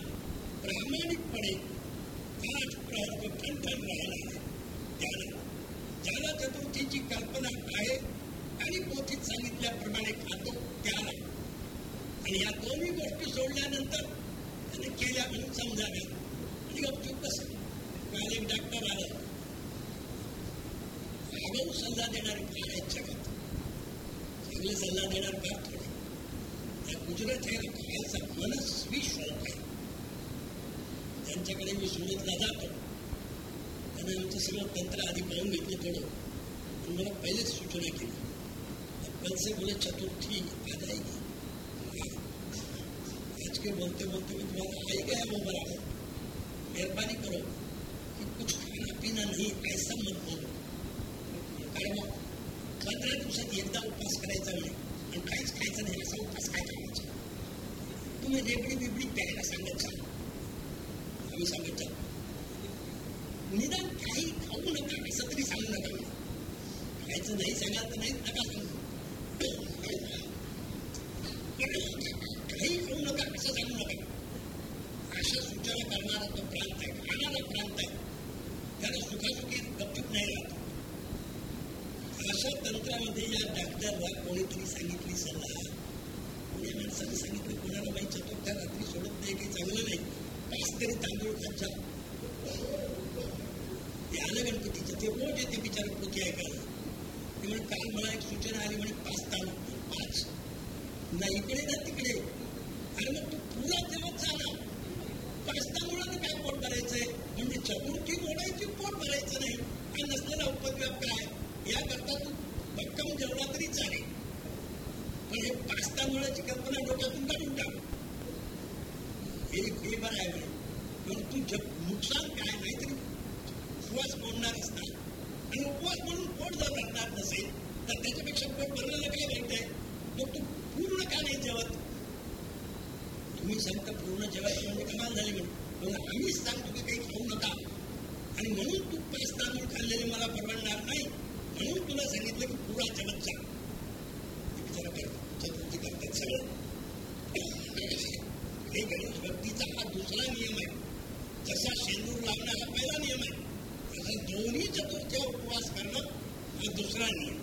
प्रामाणिकपणे आठ प्रहर तो ठणठण राहिला आहे त्याला ज्याला चतुर्थीची कल्पना आहे आणि पोथीत सांगितल्याप्रमाणे खातो त्याला आणि या दोन्ही गोष्टी सोडल्यानंतर त्याने केल्या म्हणून समजाव्या आणि गपचूप कसं काल एक डॉक्टर आलं आगाऊ सल्ला देणारे फार आहेत जगात चांगले सल्ला देणार फार थोडे त्या गुजरात हे खायचा मनस्वी शौक आहे त्यांच्याकडे मी सुरतला जातो त्याने आमचं सगळं तंत्र आधी पाहून घेतलं थोडं आणि मला पहिलेच सूचना केली कल से बोले चतुर्थी आ जाएगी आज के बोलते बोलते मैं तुम्हारा आ ही गया वो बराबर मेहरबानी करो कि कुछ खाना पीना नहीं ऐसा मत बोलो कारण मग पंधरा दिवसात एकदा उपवास करायचा म्हणे आणि काहीच खायचं नाही असा उपवास काय करायचा तुम्ही रेबडी बिबडी प्यायला सांगत जा आम्ही सांगत जा निदान काही खाऊ नका असं तरी सांगू नका खायचं नाही सांगाल तर नाही नका सांगू काही खाऊ नका असं सांगू नका अशा सूचना करणारा तो प्रांत आहे खाणारा प्रांत आहे त्याला सुखासुखी गपचूप नाही राहत अशा तंत्रामध्ये या डॉक्टरला कोणीतरी सांगितली सल्ला कोणी माणसाने सांगितलं कोणाला बाई चतुर्थ्या रात्री सोडत नाही काही चांगलं नाही पाच तरी तांदूळ खात जा ते आलं गणपतीचं ते रोज येते बिचार पोती ऐकायला ते म्हणे काल मला एक सूचना आली म्हणे पाच तांदूळ पाच ना इकडे ना तिकडे अरे मग तू पुरा तेव्हा झाला पाच तांदूळाने काय पोट भरायचंय म्हणजे चतुर्थी बोलायची पोट भरायचं नाही आणि नसलेला उपद्व्याप काय याकरता तू भक्कम जेवला तरी चालेल पण हे पाच तांदूळाची कल्पना डोक्यातून काढून टाक हे हे बरं आहे म्हणे पण तू जग नुकसान काय नाहीतरी उपवास मोडणार असणार आणि उपवास म्हणून पोट जर राहणार नसेल तर त्याच्यापेक्षा पोट भरलेलं काय वाईट आहे मग तू पूर्ण का नाही जेवत तुम्ही सांगता पूर्ण जेवायचं म्हणजे कमाल झाली म्हणून आम्हीच सांगतो की काही खाऊ नका आणि म्हणून तू पाच तांदूळ खाल्लेले मला परवडणार नाही म्हणून तुला सांगितलं की पुरा जेवत जा विचार कर चतुर्थी करतात सगळं हे गणेश भक्तीचा हा नियम आहे. जसा शेंदूर लावणं हा पहिला नियम आहे. तसा दोन्ही चतुर्थ्या उपवास करणं हा दुसरा नियम.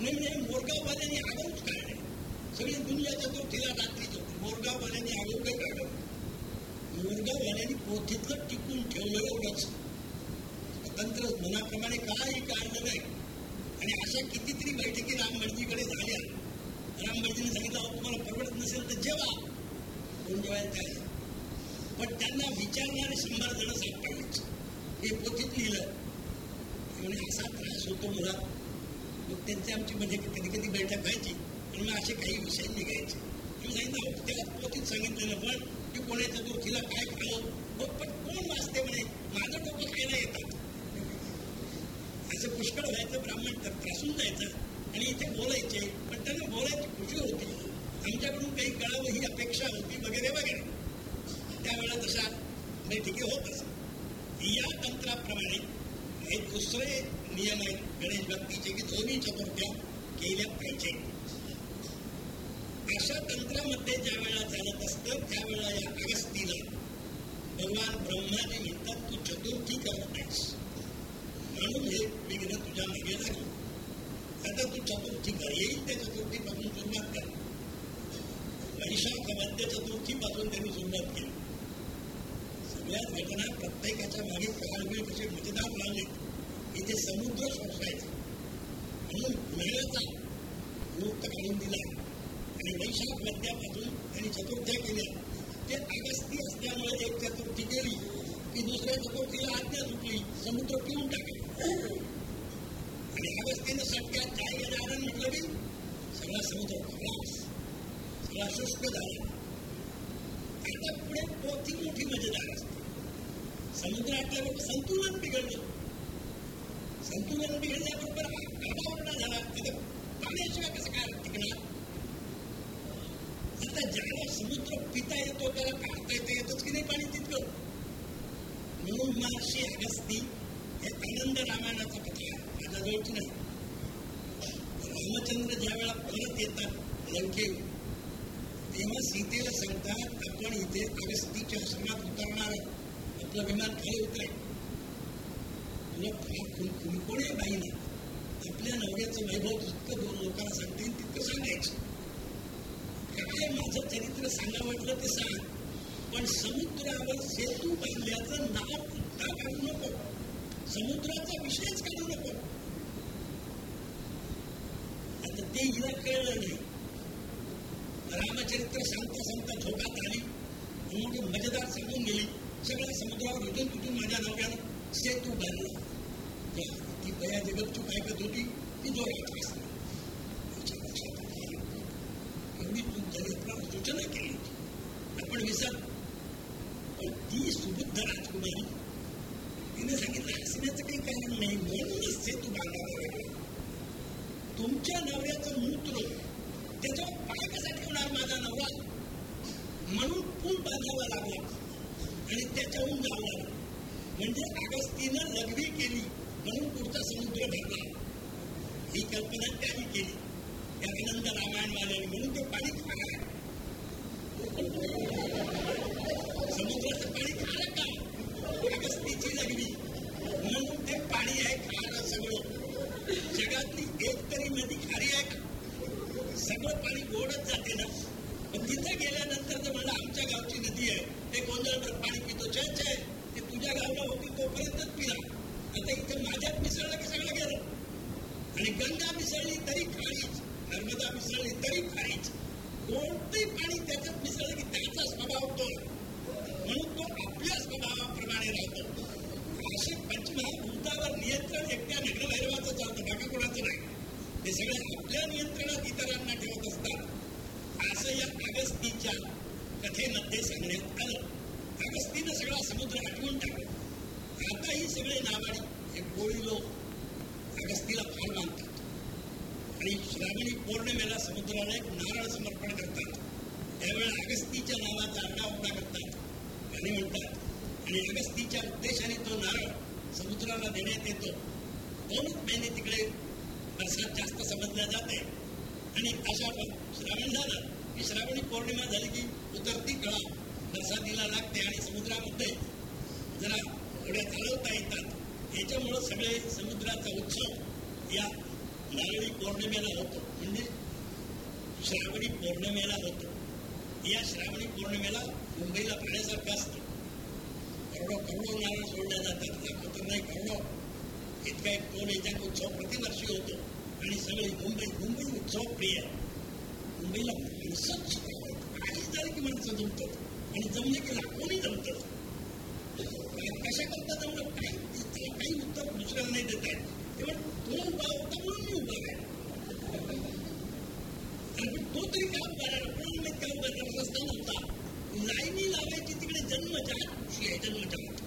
म्हणजे मोरगाववाल्यांनी आगाऊच काढले. सगळी दुनिया चतुर्थीला रात्री मोरगाववाल्यांनी आगाऊ काही काढलं. मोरगाववाल्यांनी पोथीतलं टिकून ठेवलं एवढंच तंत्र मनाप्रमाणे काही काढलं नाही. आणि अशा कितीतरी बैठकी रामभटजीकडे झाल्या. रामभटजीने सांगितलं तुम्हाला परवडत नसेल तर जेवा. कोण जेवायला तयार पण त्यांना विचारणारे शंभर जण सापडलेच. हे पोथीत लिहिलं. म्हणजे असा त्रास होतो मला. मग त्यांची आमची म्हणजे कधी कधी बैठक व्हायची. आणि मग असे काही विषय निघायचे. मी सांगितलं त्याला पोथीत सांगितलेलं पण की कोणाच्या दुःखीला काय खावं? पण कोण वाचते म्हणे? माझं डोकं खायला येतात. असं पुष्कळ व्हायचं ब्राह्मण तर त्रासून जायचं. आणि इथे बोलायचे पण त्यांना बोलायची खुशी होती. आमच्याकडून काही कळावं ही अपेक्षा होती वगैरे वगैरे. त्यावेळेला तशा बैठकी होत असत या तंत्राप्रमाणे हे दुसरे नियम आहेत गणेश भक्तीचे की दोन्ही चतुर्थ्या केल्या पाहिजे. अशा तंत्रामध्ये ज्या वेळेला चालत असत त्यावेळेला या अगस्तीला भगवान ब्रह्माने म्हणतात तू चतुर्थी करत नाहीस म्हणून हे विघ्न तुझ्या मागे लागलं. आता तू चतुर्थी कर येईल त्या चतुर्थीपासून सुरुवात कर. वैशाख चतुर्थी चतुर्थीपासून त्यांनी सुरुवात केली. सगळ्याच प्रत्येकाच्या मागे काळवेळ कसे मतदान लावले इथे समुद्र सोसायचे म्हणून उन्हाळ्याचा मुक्त काढून दिला आणि वैशाख मध्यापासून त्यांनी चतुर्थ्या केल्या ते अगस्ती असल्यामुळे एक चतुर्थी केली की दुसऱ्या चतुर्थीला आज्ञा सुटली समुद्र पिऊन टाकले आणि अगस्तीनं सटक्यात काही कारण म्हटलं की सगळा समुद्र खलास सगळा शुष्क झाला आता पुढे मोठी मोठी मजेदार असते समुद्र संतुलन बिघडलं. संतुलन बिघडल्याबरोबर काढावरणा झाला आता पाण्याशिवाय कसं काय टिकणार? आता ज्याला समुद्र पिता येतो त्याला काढता येतं येतच की नाही पाणी तितकं? म्हणून महर्षी अगस्ती हे आनंद रामायणाचा कथा माझ्या जवळची नाही. रामचंद्र ज्या वेळा परत येतात लंकेवर तेव्हा सीतेला सांगतात आपण इथे अगस्तीच्या आश्रमात उतरणार आपलं विमान खाली उतरे तुला फार खुलकोणी आपल्या नवऱ्याचं वैभव जितकं दोन लोकांना सांगता येईल तितकं सांगायचं. काय माझं चरित्र सांगा म्हटलं ते सांग. पण समुद्रावर सेतू बांधल्याचं नाव सुद्धा काढू नको. समुद्राचा विषयच काढू नको. आता ते हिला कळलं नाही. रामचरित्र सांगता सांगता झोकात आली मोठी मजेदार सांगून गेली. सगळ्या समुद्रावर तुटून माझ्या नवऱ्यानं सेतू बांधला ती दया जगतची ऐकत होती ती जोरात एवढी सूचना केली आपण विसर पण ती सुबुद्ध राजकुमारी तिने सांगितलं हसण्याचं काही कारण नाही म्हणूनच सेतू बांधावा लागला तुमच्या नवऱ्याचं मूत्र त्याच्यावर पाय कसा ठेवणार माझा नवरा म्हणून पूल बांधावा लागला. आणि त्याच्याहून जाणार. म्हणजे अगस्तीनं लघवी केली म्हणून पुढचा समुद्र भरला. ही कल्पना त्यांनी केली. त्या रामायण वाल्याने म्हणून ते पाणी खाणार समुद्राचं पाणी खारं का अगस्तीची लघवी म्हणून ते पाणी आहे खारं सगळं जगातली एक तरी नदी खारी आहे का सगळं पाणी गोडच जाते ना पण तिथे गेल्यानंतर तर मला आमच्या गावची नदी आहे ते गोंधळ पाणी पितो छे छे ते तुझ्या गावला होती तोपर्यंतच पिला आता इथे माझ्यात मिसळलं की सगळं गेलं आणि गंगा मिसळली तरी खारीच नर्मदा मिसळली तरी खारीच कोणतंही पाणी त्याच्यात मिसळलं की त्याचा स्वभाव तो म्हणून तो आपल्या स्वभावाप्रमाणे राहतो असे पंचमहाभूतावर नियंत्रण एकट्या नगरभैरवाचं चालतं बाकी कोणाचं नाही ते सगळे आपल्या नियंत्रणात इतरांना ठेवत असतात असं या अगस्तीच्या कथेमध्ये सांगण्यात आलं अगस्तीनं सगळा समुद्र आठवून टाकला आता ही सगळे नावाडी हे कोळी लोक अगस्तीला फार मानतात आणि श्रावणी पौर्णिमेला समुद्राला एक नारळ समर्पण करतात. त्यावेळेला अगस्तीच्या नावाचा आरडाओरडा करतात. आणि म्हणतात आणि अगस्तीच्या उद्देशाने तो नारळ समुद्राला देण्यात येतो. दोनच महिने तिकडे बरसात जास्त समजल्या जाते. आणि अशा श्रावण झालं की श्रावणी पौर्णिमा झाली की उतरती कळा बरसातीला लागते आणि समुद्रामध्ये जरा घोड्या चालवता येतात. याच्यामुळं सगळे समुद्राचा उत्सव या नारळी पौर्णिमेला होतो म्हणजे श्रावणी पौर्णिमेला होतो या श्रावणी पौर्णिमेला मुंबईला पाण्यासारखं असतं करोडो करोडो नारळ सोडल्या जातात दाखवत नाही करोडो इतका एक दोन याच्यात उत्सव प्रतिवर्षी होतो आणि सगळी मुंबई मुंबई उत्सव प्रिय मुंबईला माणसंच काही झालं की माणसं जमतात आणि जमले की लाखोनी जमतात कशा करता जमलं काही काही उत्तर दुसऱ्याला नाही देत आहे तेव्हा तो उभा होता म्हणून मी उभा आहे आणि तो तरी का उभा राहिला म्हणून मी का उभा राहिला रस्ता नव्हता लाईनी लावायची तिकडे जन्मजात खुशी आहे जन्मजात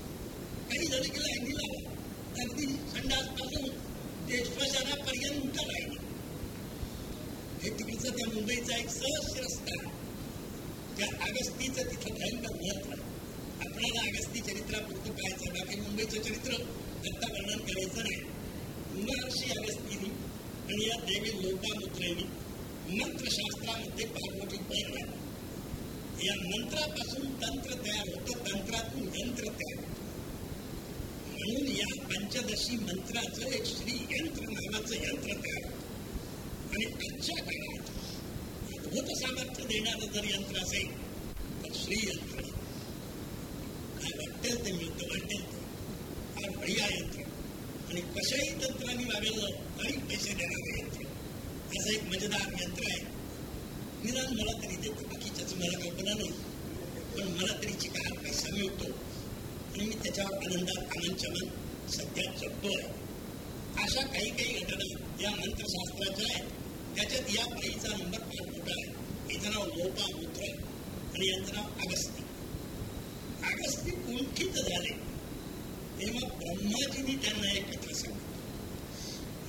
काही झालं की लाईनी लावा अगदी संडासपासून ते श्मशानापर्यंत लाईनी हे तिकडचं त्या मुंबईचा एक सहज रस्ता त्या अगस्तीचं तिथं भयंकर महत्त्व आहे आपल्याला अगस्ती चरित्रापुरतं पाहायचं बाकी मुंबईचं चरित्र आता वर्णन करायचं नाही. महर्षी अगस्तीनी आणि या देवी लोपामुद्रेनी मंत्रशास्त्रामध्ये फार मोठी पैर आहे. या मंत्रापासून तंत्र तयार होतं तंत्रातून यंत्र तयार म्हणून या पंचदशी मंत्राचं एक श्री यंत्र नावाचं यंत्र तयार होतं. आणि आजच्या काळात अद्भुत सामर्थ्य देणारं जर यंत्र असेल तर श्रीयंत्र अत्यंत ते मिळतं फार बढिया यंत्र. आणि कशाही तंत्राने वागवलं काही पैसे देणारं यंत्र. असं एक मजेदार यंत्र आहे. निदान मला तरी देतो बाकीच्याच मला कल्पना नाही पण मला तरी चिकार पैसा मिळतो आणि मी त्याच्यावर आनंदात आनंदचमन सध्या जगतोय. अशा काही काही घटना या मंत्रशास्त्राच्या आहेत. त्याच्यात या बाईचा नंबर फार मोठा आहे. याचं नाव लोपा मुद्रा आणि यांचं नाव अगस्ती अगस्ती कुंठित झाले तेव्हा ब्रह्माजींनी त्यांना एक कथा सांगितली.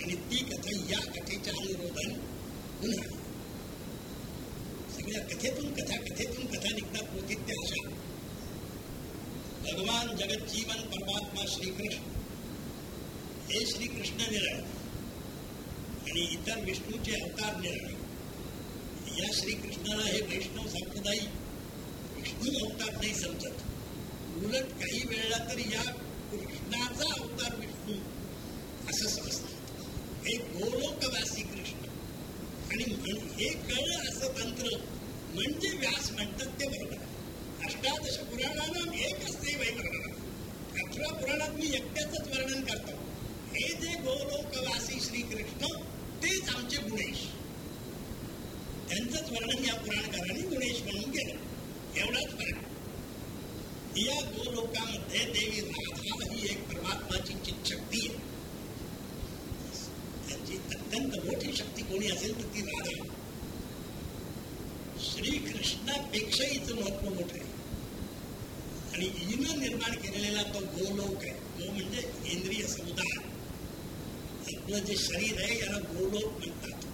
आणि ती कथा या कथेच्या अनुरोधाने पुन्हा सगळ्या कथेतून कथा कथेतून कथा निघतात होती त्या अशा भगवान जगज्जीवन परमात्मा श्रीकृष्ण. हे श्रीकृष्ण निराळ. आणि इतर विष्णूचे अवतार निराळे. या श्रीकृष्णाला हे वैष्णव संप्रदायी विष्णू अवतार नाही समजत. उलट काही वेळेला तरी या कृष्णाचा अवतार विष्णू असं समजतात हे गोलोकवासी कृष्ण. आणि हे कळलं असं तंत्र म्हणजे व्यास म्हणतात ते बरोबर अष्टादश पुराणानं एक असते वैवर्णन अठरा पुराणात मी एकट्याच वर्णन करतो. हे जे गोलोकवासी श्रीकृष्ण तेच आमचे गुणेश. त्यांचंच वर्णन या पुराणकाराने गुणेश म्हणून केलं. एवढाच फरक. या गोलोकामध्ये देवी राधा ही एक परमात्माची शक्ती आहे. त्यांची अत्यंत मोठी शक्ती कोणी असेल तर ती राधा. श्रीकृष्णापेक्षाहीच महत्त्व मोठं आहे. आणि हिनं निर्माण केलेला तो गोलोक आहे. गो म्हणजे इंद्रिय समुदाय. आपलं जे शरीर आहे याला गोलोक म्हणतात.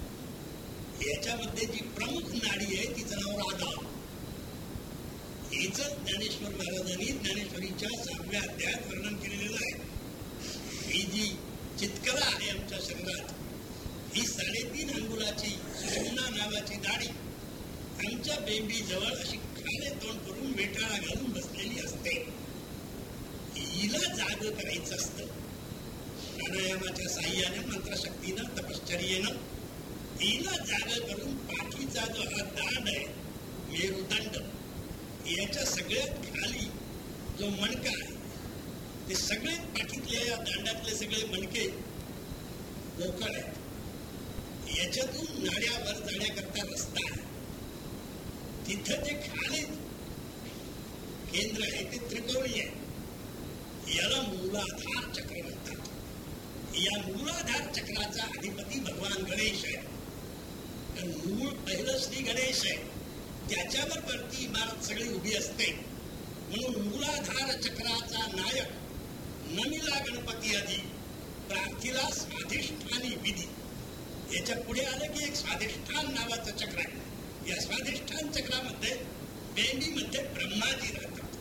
याच्यामध्ये जी प्रमुख नाडी आहे तिचं नाव राधा. हेच ज्ञानेश्वर महाराजांनी ज्ञानेश्वरीच्या सहाव्या अध्यायात वर्णन केलेलं आहे. ही जी चितकला आहे आमच्या शरीरात ही साडेतीन अंगुलाची सोना नावाची दाढी आमच्या बेंबी जवळ अशी खाले तोंड करून वेटाळा घालून बसलेली असते. हिला जाग करायचं असत. प्राणायामाच्या साह्याने मंत्रशक्तीनं तपश्चर्येनं हिला जाग करून पाठीचा जो हा दांड आहे मेरुदंड याच्या सगळ्यात खाली जो मणका आहे ते सगळे पाठीतल्या या दांडातले सगळे मणके लोकल आहेत. याच्यातून नाड्यावर जाण्याकरता रस्ता आहे. तिथं जे खाली केंद्र आहे ते त्रिकोणी आहे. याला मूलाधार चक्र म्हणतात. या मूलाधार चक्राचा अधिपती भगवान गणेश आहे मूळ पहिलं श्री गणेश आहे. त्याच्यावर वरती इमारत सगळी उभी असते. म्हणून मूलाधार चक्राचा नायक नमिला गणपती आधी प्रार्थीला स्वाधिष्ठानी विधी. याच्यापुढे आलं की एक स्वाधिष्ठान नावाचं चक्र आहे. या स्वाधिष्ठान चक्रामध्ये बेंबीमध्ये म्हणजे ब्रह्माजी राहतात.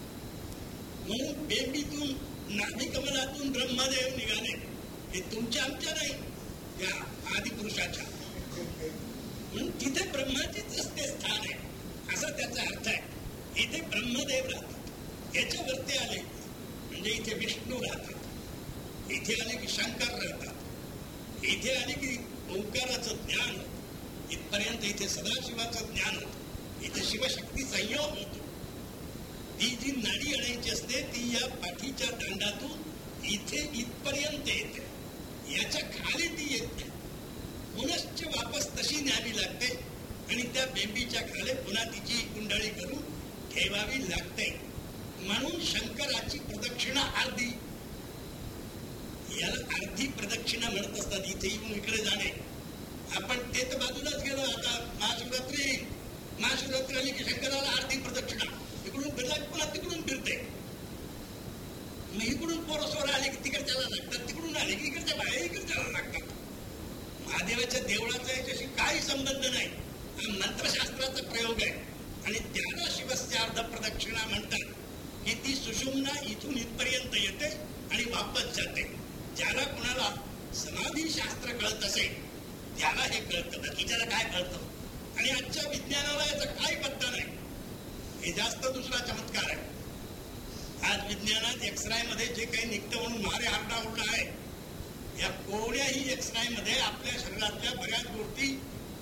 म्हणून बेंबीतून नाभिकमलातून ब्रह्मदेव निघाले. हे तुमच्या आमच्या नाही या आदिपुरुषाच्या. म्हणून तिथे ब्रह्माचीच असते स्थान आहे. असा त्याचा अर्थ आहे. इथे ब्रह्मदेव राहतात. याच्यावरती आले. म्हणजे इथे विष्णू राहतात. इथे आले की शंकर राहतात. इथे आले की ओंकाराचं ज्ञान इथपर्यंत इथे सदाशिवाचं ज्ञान होतं. इथे शिवशक्ती संयोग होतो. ती जी नाडी आणायची असते ती या पाठीच्या दांडातून इथे इथपर्यंत येते. याच्या खाली ती येत नाही. पुनश्च वापस तशी न्यावी लागते. आणि त्या बेंबीच्या खाली पुन्हा तिची कुंडळी करून ठेवावी लागते. म्हणून शंकराची प्रदक्षिणा अर्धी. याला अर्धी प्रदक्षिणा म्हणत असतात. इथे येऊन इकडे जाणे. आपण ते तर बाजूलाच गेलो. आता महाशिवरात्री येईल महाशिवरात्री आली की शंकराला अर्धी प्रदक्षिणा. इकडून फिरला पुन्हा तिकडून फिरते. मग इकडून पोरसवर आले की तिकडच्याला लागतात. तिकडून आले की इकडच्या बाहेर इकडच्याला लागतात. महादेवाच्या देवळाचा याच्याशी काही संबंध नाही. हा मंत्रशास्त्राचा प्रयोग आहे. आणि त्याला शिवस्य अर्ध प्रदक्षिणा म्हणतात. की ती सुषुमना इथून इथपर्यंत येते आणि वापस जाते. ज्याला कुणाला समाधी शास्त्र कळत असेल त्याला हे कळतं बाकीच्याला काय कळतं आणि आजच्या विज्ञानाला याचा काही पत्ता नाही. हे जास्त दुसरा चमत्कार आहे. आज विज्ञानात एक्सरायमध्ये जे काही निघतं म्हणून मारे आरडाओरडा आहे या कोण्याही एक्सरायमध्ये आपल्या शरीरातल्या बऱ्याच गोष्टी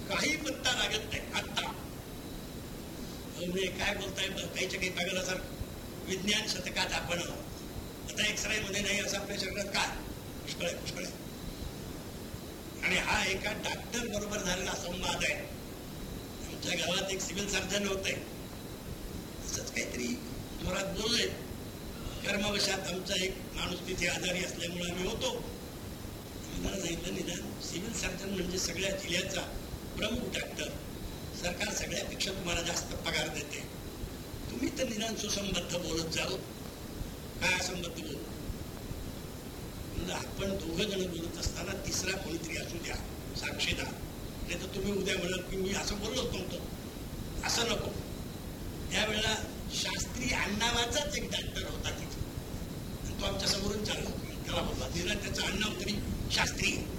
काही पत्ता लागत नाही आत्ता. काय बोलताय? काहीच्या काही पागलासारखं विज्ञान शतकात आपण आता एक्सरे मध्ये नाही असं आपल्या शरीरात काय पुष्कळ आहे पुष्कळ आहे. आणि हा एका डॉक्टर बरोबर झालेला संवाद आहे. आमच्या गावात एक सिव्हिल सर्जन होते. असंच काहीतरी जोरात बोलले. कर्मवशात आमचा एक माणूस तिथे आजारी असल्यामुळे आम्ही होतो. मला सांगितलं निदान सिव्हिल सर्जन म्हणजे सगळ्या जिल्ह्याचा प्रमुख डॉक्टर सरकार सगळ्यापेक्षा तुम्हाला जास्त पगार देते. तुम्ही तर निदान सुसंबद्ध बोलत जाओ काय असंबद्ध बोल? आपण दोघ जण बोलत असताना तिसरा कोणीतरी असू द्या साक्षीदार. नाही तर तुम्ही उद्या म्हणाल की मी असं बोललोच नव्हतो असं नको. त्यावेळेला शास्त्री अण्णावाचाच एक डॉक्टर होता तिथे. आणि तो आमच्या समोरून चालला त्याला बोलला निरा त्याचं अण्णाव तरी शास्त्री. आहे.